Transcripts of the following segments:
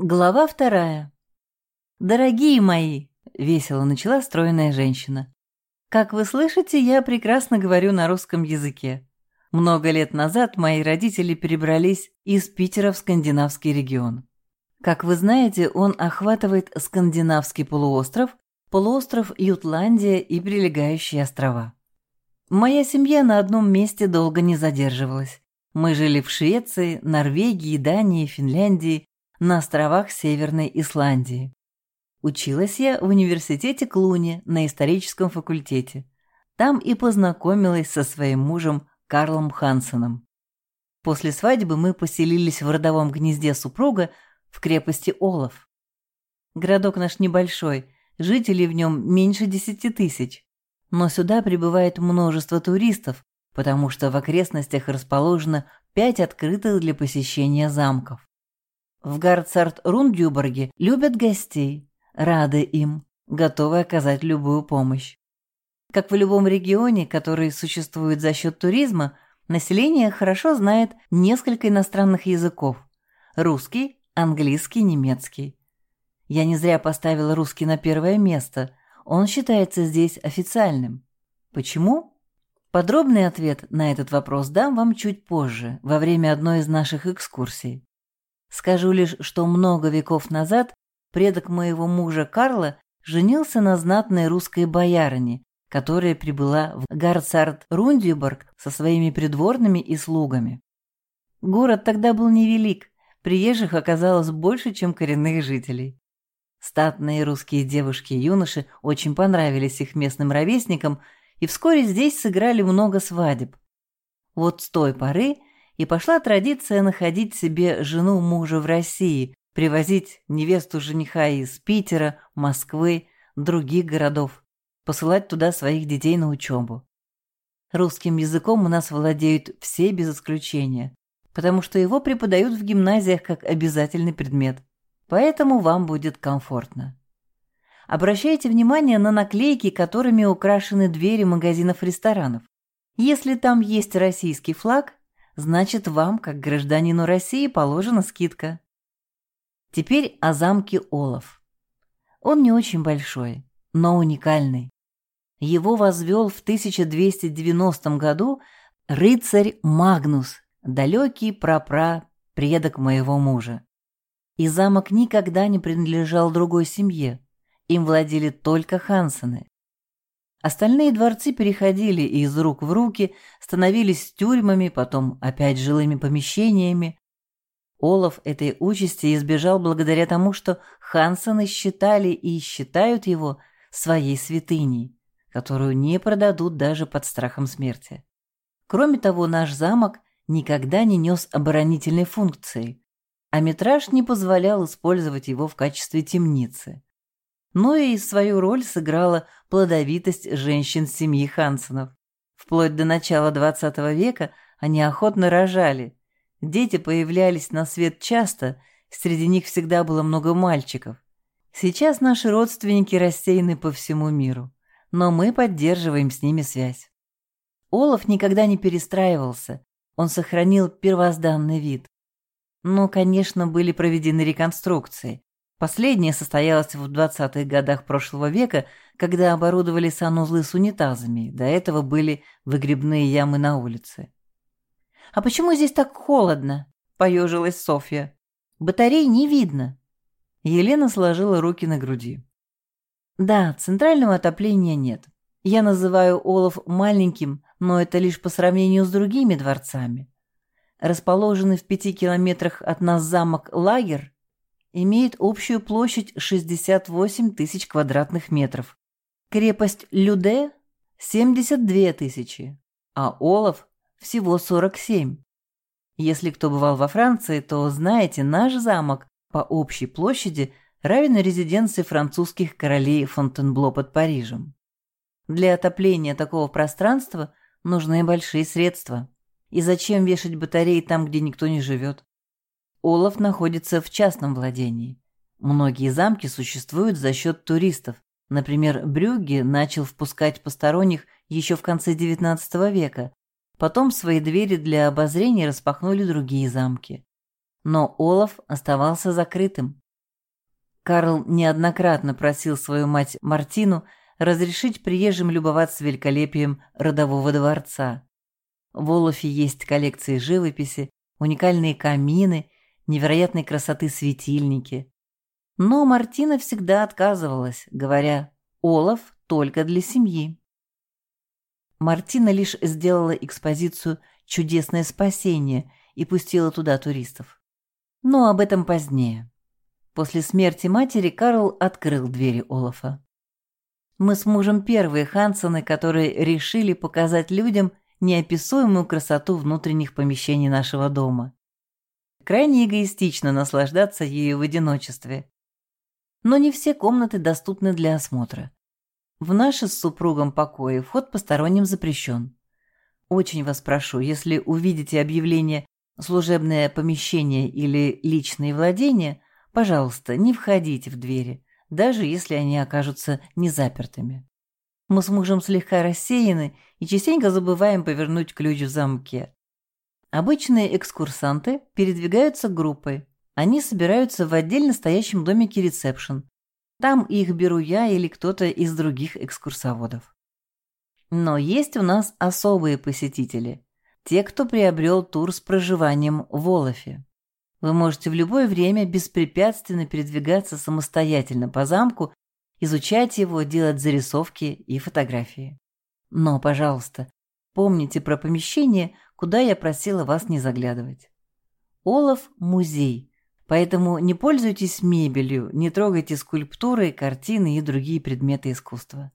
Глава вторая. «Дорогие мои!» — весело начала стройная женщина. «Как вы слышите, я прекрасно говорю на русском языке. Много лет назад мои родители перебрались из Питера в скандинавский регион. Как вы знаете, он охватывает скандинавский полуостров, полуостров Ютландия и прилегающие острова. Моя семья на одном месте долго не задерживалась. Мы жили в Швеции, Норвегии, Дании, Финляндии, на островах Северной Исландии. Училась я в университете Клуни на историческом факультете. Там и познакомилась со своим мужем Карлом Хансеном. После свадьбы мы поселились в родовом гнезде супруга в крепости Олов. Городок наш небольшой, жителей в нем меньше десяти тысяч. Но сюда прибывает множество туристов, потому что в окрестностях расположено пять открытых для посещения замков. В Гарцарт-Рундюборге любят гостей, рады им, готовы оказать любую помощь. Как в любом регионе, который существует за счет туризма, население хорошо знает несколько иностранных языков – русский, английский, немецкий. Я не зря поставила русский на первое место, он считается здесь официальным. Почему? Подробный ответ на этот вопрос дам вам чуть позже, во время одной из наших экскурсий. Скажу лишь, что много веков назад предок моего мужа Карла женился на знатной русской боярине, которая прибыла в Гарцард-Рундюборг со своими придворными и слугами. Город тогда был невелик, приезжих оказалось больше, чем коренных жителей. Статные русские девушки и юноши очень понравились их местным ровесникам, и вскоре здесь сыграли много свадеб. Вот с той поры и пошла традиция находить себе жену мужа в России, привозить невесту жениха из Питера, Москвы, других городов, посылать туда своих детей на учебу. Русским языком у нас владеют все без исключения, потому что его преподают в гимназиях как обязательный предмет поэтому вам будет комфортно. Обращайте внимание на наклейки, которыми украшены двери магазинов-ресторанов. Если там есть российский флаг, значит вам, как гражданину России, положена скидка. Теперь о замке Олаф. Он не очень большой, но уникальный. Его возвел в 1290 году рыцарь Магнус, далекий прапра предок моего мужа и замок никогда не принадлежал другой семье, им владели только Хансены. Остальные дворцы переходили из рук в руки, становились тюрьмами, потом опять жилыми помещениями. Олаф этой участи избежал благодаря тому, что Хансены считали и считают его своей святыней, которую не продадут даже под страхом смерти. Кроме того, наш замок никогда не нес оборонительной функции, а метраж не позволял использовать его в качестве темницы. Но и свою роль сыграла плодовитость женщин семьи Хансенов. Вплоть до начала XX века они охотно рожали. Дети появлялись на свет часто, среди них всегда было много мальчиков. Сейчас наши родственники рассеяны по всему миру, но мы поддерживаем с ними связь. Олаф никогда не перестраивался, он сохранил первозданный вид. Но, конечно, были проведены реконструкции. Последняя состоялась в 20-х годах прошлого века, когда оборудовали санузлы с унитазами, до этого были выгребные ямы на улице. «А почему здесь так холодно?» – поежилась Софья. «Батарей не видно». Елена сложила руки на груди. «Да, центрального отопления нет. Я называю Олов маленьким, но это лишь по сравнению с другими дворцами расположенный в пяти километрах от нас замок Лагер, имеет общую площадь 68 тысяч квадратных метров. Крепость Люде – 72 тысячи, а Олов – всего 47. Если кто бывал во Франции, то знаете, наш замок по общей площади равен резиденции французских королей Фонтенбло под Парижем. Для отопления такого пространства нужны большие средства. И зачем вешать батареи там, где никто не живет? Олаф находится в частном владении. Многие замки существуют за счет туристов. Например, Брюгге начал впускать посторонних еще в конце XIX века. Потом свои двери для обозрения распахнули другие замки. Но Олаф оставался закрытым. Карл неоднократно просил свою мать Мартину разрешить приезжим любоваться великолепием родового дворца. В Олафе есть коллекции живописи, уникальные камины, невероятной красоты светильники. Но Мартина всегда отказывалась, говоря «Олаф только для семьи». Мартина лишь сделала экспозицию «Чудесное спасение» и пустила туда туристов. Но об этом позднее. После смерти матери Карл открыл двери Олафа. Мы с мужем первые Хансены, которые решили показать людям неописуемую красоту внутренних помещений нашего дома. Крайне эгоистично наслаждаться ею в одиночестве. Но не все комнаты доступны для осмотра. В наши с супругом покои вход посторонним запрещен. Очень вас прошу, если увидите объявление «служебное помещение» или «личные владения», пожалуйста, не входите в двери, даже если они окажутся незапертыми. Мы с мужем слегка рассеяны и частенько забываем повернуть ключ в замке. Обычные экскурсанты передвигаются группой. Они собираются в отдельно стоящем домике ресепшн. Там их беру я или кто-то из других экскурсоводов. Но есть у нас особые посетители. Те, кто приобрел тур с проживанием в Олафе. Вы можете в любое время беспрепятственно передвигаться самостоятельно по замку, изучать его, делать зарисовки и фотографии. Но, пожалуйста, помните про помещение, куда я просила вас не заглядывать. Олаф – музей, поэтому не пользуйтесь мебелью, не трогайте скульптуры, картины и другие предметы искусства.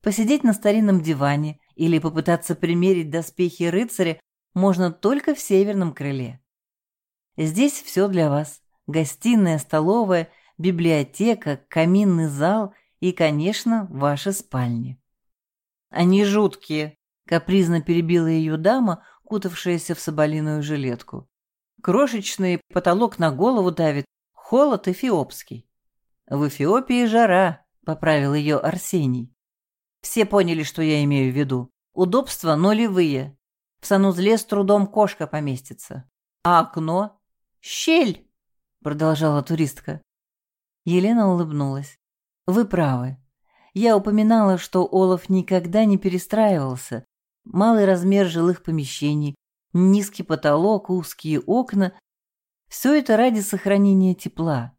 Посидеть на старинном диване или попытаться примерить доспехи рыцаря можно только в северном крыле. Здесь все для вас. Гостиная, столовая, библиотека, каминный зал и, конечно, ваши спальни. Они жуткие, капризно перебила ее дама, кутавшаяся в соболиную жилетку. Крошечный потолок на голову давит, холод эфиопский. В Эфиопии жара, поправил ее Арсений. Все поняли, что я имею в виду. Удобства нулевые. В санузле с трудом кошка поместится. А окно? Щель! Продолжала туристка. Елена улыбнулась. Вы правы. Я упоминала, что Олаф никогда не перестраивался. Малый размер жилых помещений, низкий потолок, узкие окна. Все это ради сохранения тепла.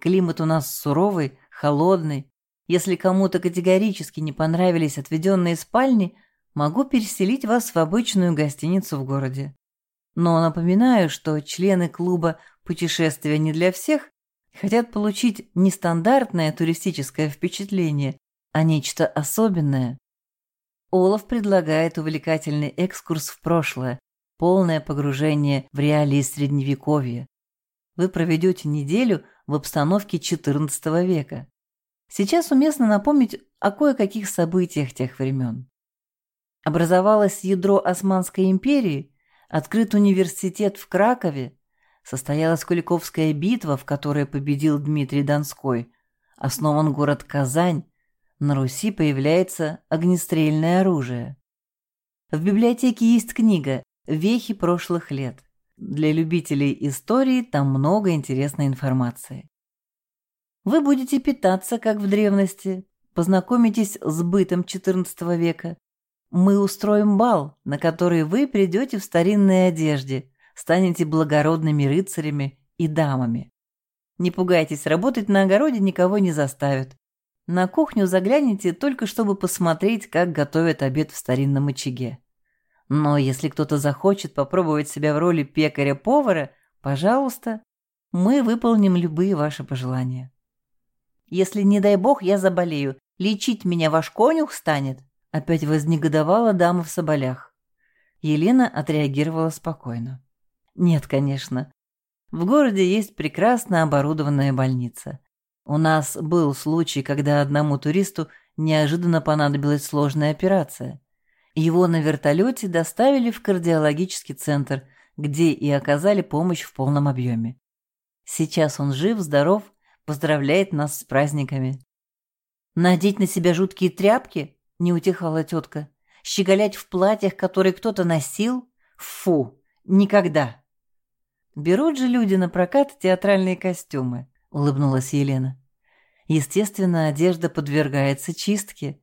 Климат у нас суровый, холодный. Если кому-то категорически не понравились отведенные спальни, могу переселить вас в обычную гостиницу в городе. Но напоминаю, что члены клуба «Путешествия не для всех» хотят получить не стандартное туристическое впечатление, а нечто особенное. Олаф предлагает увлекательный экскурс в прошлое, полное погружение в реалии Средневековья. Вы проведете неделю в обстановке XIV века. Сейчас уместно напомнить о кое-каких событиях тех времен. Образовалось ядро Османской империи, Открыт университет в Кракове, состоялась Куликовская битва, в которой победил Дмитрий Донской, основан город Казань, на Руси появляется огнестрельное оружие. В библиотеке есть книга «Вехи прошлых лет». Для любителей истории там много интересной информации. Вы будете питаться, как в древности, познакомитесь с бытом XIV века, мы устроим бал, на который вы придете в старинной одежде, станете благородными рыцарями и дамами. Не пугайтесь, работать на огороде никого не заставят. На кухню загляните только чтобы посмотреть, как готовят обед в старинном очаге. Но если кто-то захочет попробовать себя в роли пекаря-повара, пожалуйста, мы выполним любые ваши пожелания. Если, не дай бог, я заболею, лечить меня ваш конюх станет, Опять вознегодовала дама в соболях. Елена отреагировала спокойно. «Нет, конечно. В городе есть прекрасно оборудованная больница. У нас был случай, когда одному туристу неожиданно понадобилась сложная операция. Его на вертолете доставили в кардиологический центр, где и оказали помощь в полном объеме. Сейчас он жив, здоров, поздравляет нас с праздниками. Надеть на себя жуткие тряпки? не утихала тетка. Щеголять в платьях, которые кто-то носил? Фу, никогда. Берут же люди на прокат театральные костюмы, улыбнулась Елена. Естественно, одежда подвергается чистке.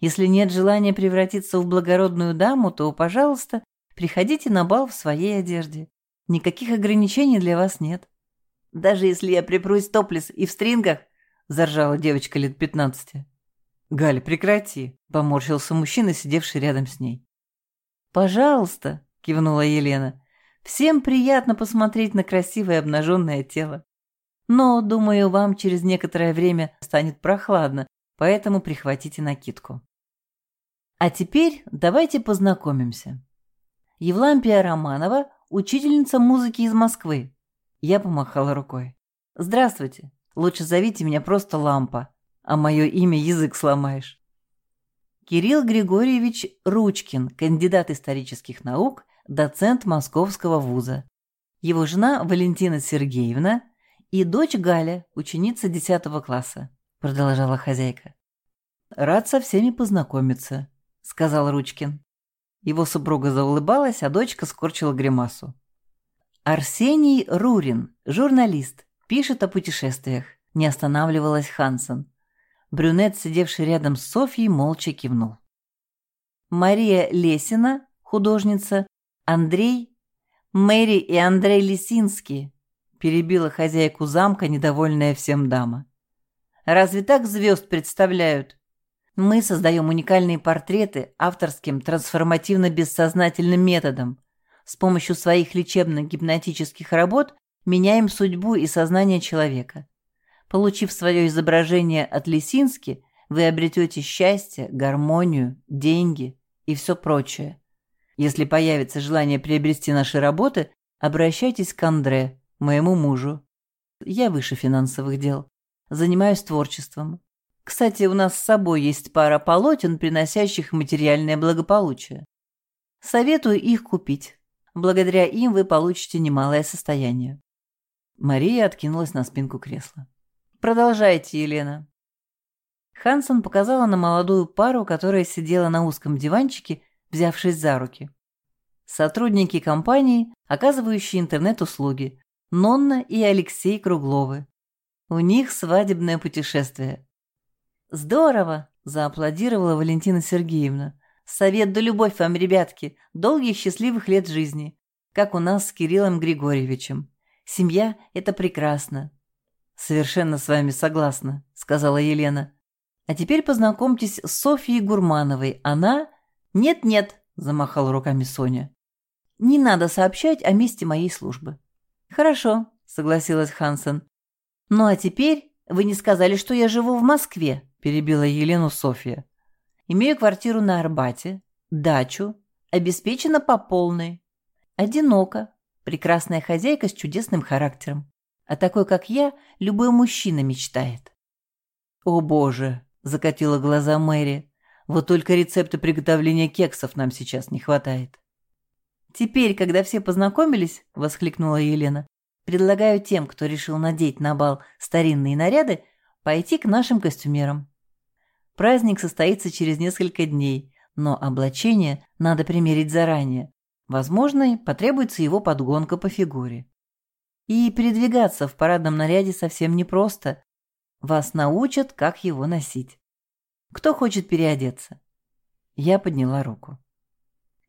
Если нет желания превратиться в благородную даму, то, пожалуйста, приходите на бал в своей одежде. Никаких ограничений для вас нет. Даже если я припрусь топлес и в стрингах, заржала девочка лет пятнадцати. «Галя, прекрати!» — поморщился мужчина, сидевший рядом с ней. «Пожалуйста!» — кивнула Елена. «Всем приятно посмотреть на красивое обнаженное тело. Но, думаю, вам через некоторое время станет прохладно, поэтому прихватите накидку. А теперь давайте познакомимся. Евлампия Романова, учительница музыки из Москвы. Я помахала рукой. Здравствуйте. Лучше зовите меня просто Лампа, а мое имя язык сломаешь. Кирилл Григорьевич Ручкин, кандидат исторических наук, доцент Московского вуза. Его жена Валентина Сергеевна – и дочь Галя, ученица 10 класса», — продолжала хозяйка. «Рад со всеми познакомиться», — сказал Ручкин. Его супруга заулыбалась, а дочка скорчила гримасу. «Арсений Рурин, журналист, пишет о путешествиях», — не останавливалась Хансен. Брюнет, сидевший рядом с Софьей, молча кивнул. Мария Лесина, художница, Андрей, Мэри и Андрей Лисинский, перебила хозяйку замка, недовольная всем дама. «Разве так звезд представляют? Мы создаем уникальные портреты авторским трансформативно-бессознательным методом. С помощью своих лечебно-гипнотических работ меняем судьбу и сознание человека. Получив свое изображение от Лисински, вы обретете счастье, гармонию, деньги и все прочее. Если появится желание приобрести наши работы, обращайтесь к Андре, моему мужу. Я выше финансовых дел. Занимаюсь творчеством. Кстати, у нас с собой есть пара полотен, приносящих материальное благополучие. Советую их купить. Благодаря им вы получите немалое состояние. Мария откинулась на спинку кресла. Продолжайте, Елена. Хансон показала на молодую пару, которая сидела на узком диванчике, взявшись за руки. Сотрудники компании, оказывающие интернет-услуги, Нонна и Алексей Кругловы. У них свадебное путешествие. «Здорово!» – зааплодировала Валентина Сергеевна. «Совет да любовь вам, ребятки! Долгих счастливых лет жизни! Как у нас с Кириллом Григорьевичем. Семья – это прекрасно!» «Совершенно с вами согласна», – сказала Елена. «А теперь познакомьтесь с Софьей Гурмановой. Она...» «Нет-нет», – замахала руками Соня. «Не надо сообщать о месте моей службы». «Хорошо», — согласилась Хансен. «Ну а теперь вы не сказали, что я живу в Москве», — перебила Елену Софья. «Имею квартиру на Арбате, дачу, обеспечена по полной. Одиноко, прекрасная хозяйка с чудесным характером. А такой, как я, любой мужчина мечтает». «О боже!» — закатила глаза Мэри. «Вот только рецепта приготовления кексов нам сейчас не хватает». «Теперь, когда все познакомились», — воскликнула Елена, «предлагаю тем, кто решил надеть на бал старинные наряды, пойти к нашим костюмерам. Праздник состоится через несколько дней, но облачение надо примерить заранее. Возможно, потребуется его подгонка по фигуре. И передвигаться в парадном наряде совсем непросто. Вас научат, как его носить. Кто хочет переодеться?» Я подняла руку.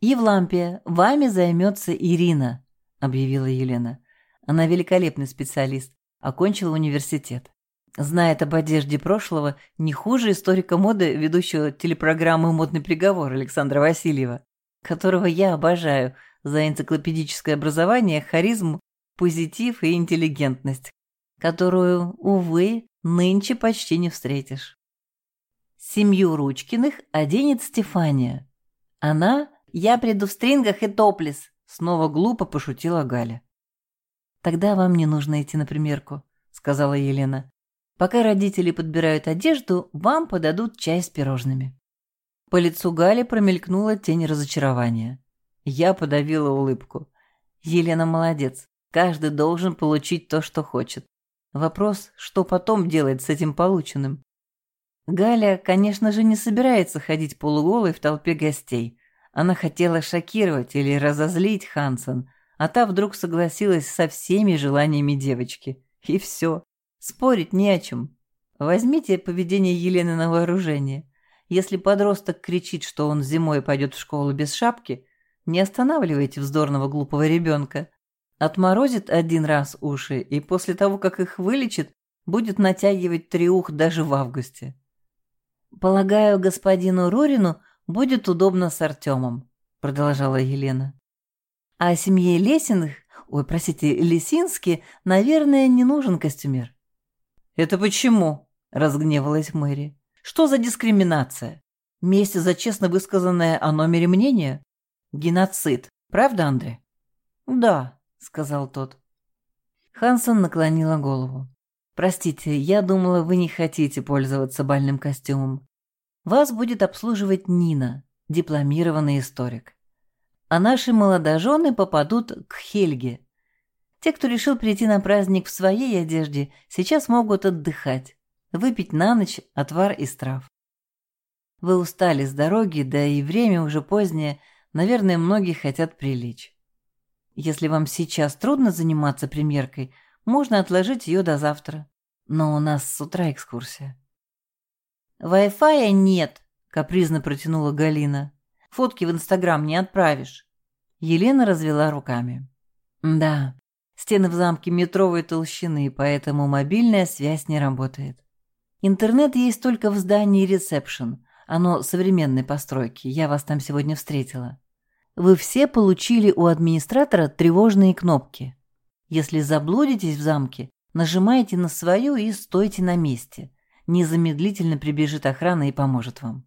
«Евлампия, вами займется Ирина», — объявила Елена. Она великолепный специалист, окончила университет. Знает об одежде прошлого не хуже историка моды, ведущего телепрограммы «Модный приговор» Александра Васильева, которого я обожаю за энциклопедическое образование, харизму, позитив и интеллигентность, которую, увы, нынче почти не встретишь. Семью Ручкиных оденет Стефания. Она «Я приду в стрингах и топлес», — снова глупо пошутила Галя. «Тогда вам не нужно идти на примерку», — сказала Елена. «Пока родители подбирают одежду, вам подадут чай с пирожными». По лицу Гали промелькнула тень разочарования. Я подавила улыбку. Елена молодец. Каждый должен получить то, что хочет. Вопрос, что потом делать с этим полученным. Галя, конечно же, не собирается ходить полуголой в толпе гостей. Она хотела шокировать или разозлить Хансен, а та вдруг согласилась со всеми желаниями девочки. И все. Спорить не о чем. Возьмите поведение Елены на вооружение. Если подросток кричит, что он зимой пойдет в школу без шапки, не останавливайте вздорного глупого ребенка. Отморозит один раз уши, и после того, как их вылечит, будет натягивать триух даже в августе. «Полагаю, господину Рорину будет удобно с Артемом», — продолжала Елена. «А семье Лесиных, ой, простите, Лесински, наверное, не нужен костюмер». «Это почему?» — разгневалась Мэри. «Что за дискриминация? Месть за честно высказанное о номере мнения? Геноцид, правда, Андре?» «Да», — сказал тот. Хансон наклонила голову. «Простите, я думала, вы не хотите пользоваться бальным костюмом. Вас будет обслуживать Нина, дипломированный историк. А наши молодожены попадут к Хельге. Те, кто решил прийти на праздник в своей одежде, сейчас могут отдыхать, выпить на ночь отвар из трав. Вы устали с дороги, да и время уже позднее, наверное, многие хотят прилечь. Если вам сейчас трудно заниматься примеркой – можно отложить ее до завтра. Но у нас с утра экскурсия. «Вай-фая нет», — капризно протянула Галина. «Фотки в Инстаграм не отправишь». Елена развела руками. «Да, стены в замке метровой толщины, поэтому мобильная связь не работает. Интернет есть только в здании ресепшн. Оно современной постройки, я вас там сегодня встретила. Вы все получили у администратора тревожные кнопки. Если заблудитесь в замке, нажимайте на свою и стойте на месте. Незамедлительно прибежит охрана и поможет вам.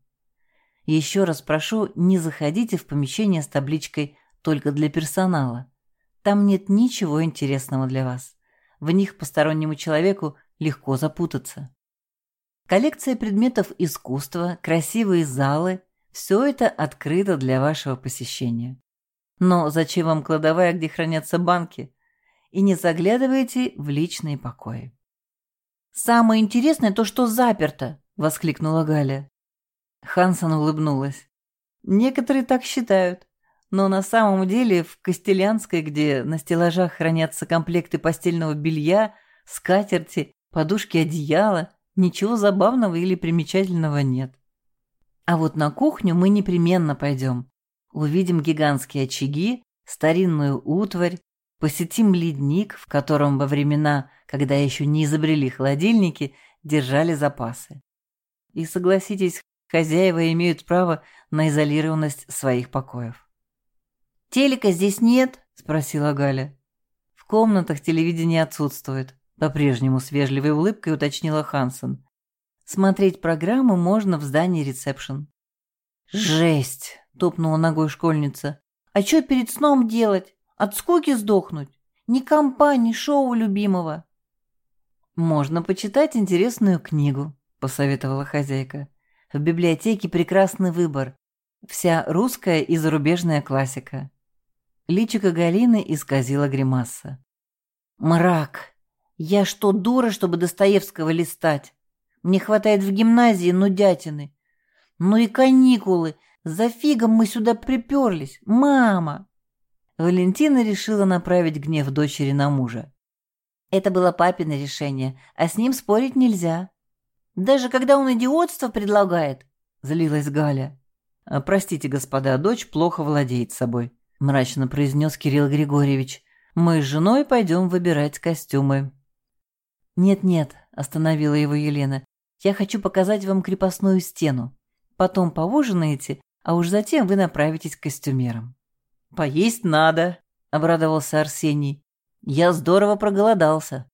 Еще раз прошу, не заходите в помещение с табличкой «Только для персонала». Там нет ничего интересного для вас. В них постороннему человеку легко запутаться. Коллекция предметов искусства, красивые залы – все это открыто для вашего посещения. Но зачем вам кладовая, где хранятся банки? и не заглядывайте в личные покои. «Самое интересное то, что заперто!» — воскликнула Галя. Хансон улыбнулась. «Некоторые так считают, но на самом деле в Костелянской, где на стеллажах хранятся комплекты постельного белья, скатерти, подушки одеяла, ничего забавного или примечательного нет. А вот на кухню мы непременно пойдем. Увидим гигантские очаги, старинную утварь, Посетим ледник, в котором во времена, когда еще не изобрели холодильники, держали запасы. И согласитесь, хозяева имеют право на изолированность своих покоев. «Телека здесь нет?» – спросила Галя. «В комнатах телевидение отсутствует», – по-прежнему с вежливой улыбкой уточнила Хансон. «Смотреть программу можно в здании ресепшн». «Жесть!» – топнула ногой школьница. «А что перед сном делать? От скуки сдохнуть. Ни компа, шоу любимого. Можно почитать интересную книгу, посоветовала хозяйка. В библиотеке прекрасный выбор. Вся русская и зарубежная классика. Личико Галины исказила гримаса. «Мрак! Я что, дура, чтобы Достоевского листать? Мне хватает в гимназии нудятины. Ну и каникулы! За фигом мы сюда приперлись! Мама!» Валентина решила направить гнев дочери на мужа. Это было папино решение, а с ним спорить нельзя. Даже когда он идиотство предлагает, злилась Галя. «А, «Простите, господа, дочь плохо владеет собой», – мрачно произнес Кирилл Григорьевич. «Мы с женой пойдем выбирать костюмы». «Нет-нет», – остановила его Елена, – «я хочу показать вам крепостную стену. Потом поужинаете, а уж затем вы направитесь к костюмерам». «Поесть надо», — обрадовался Арсений. «Я здорово проголодался».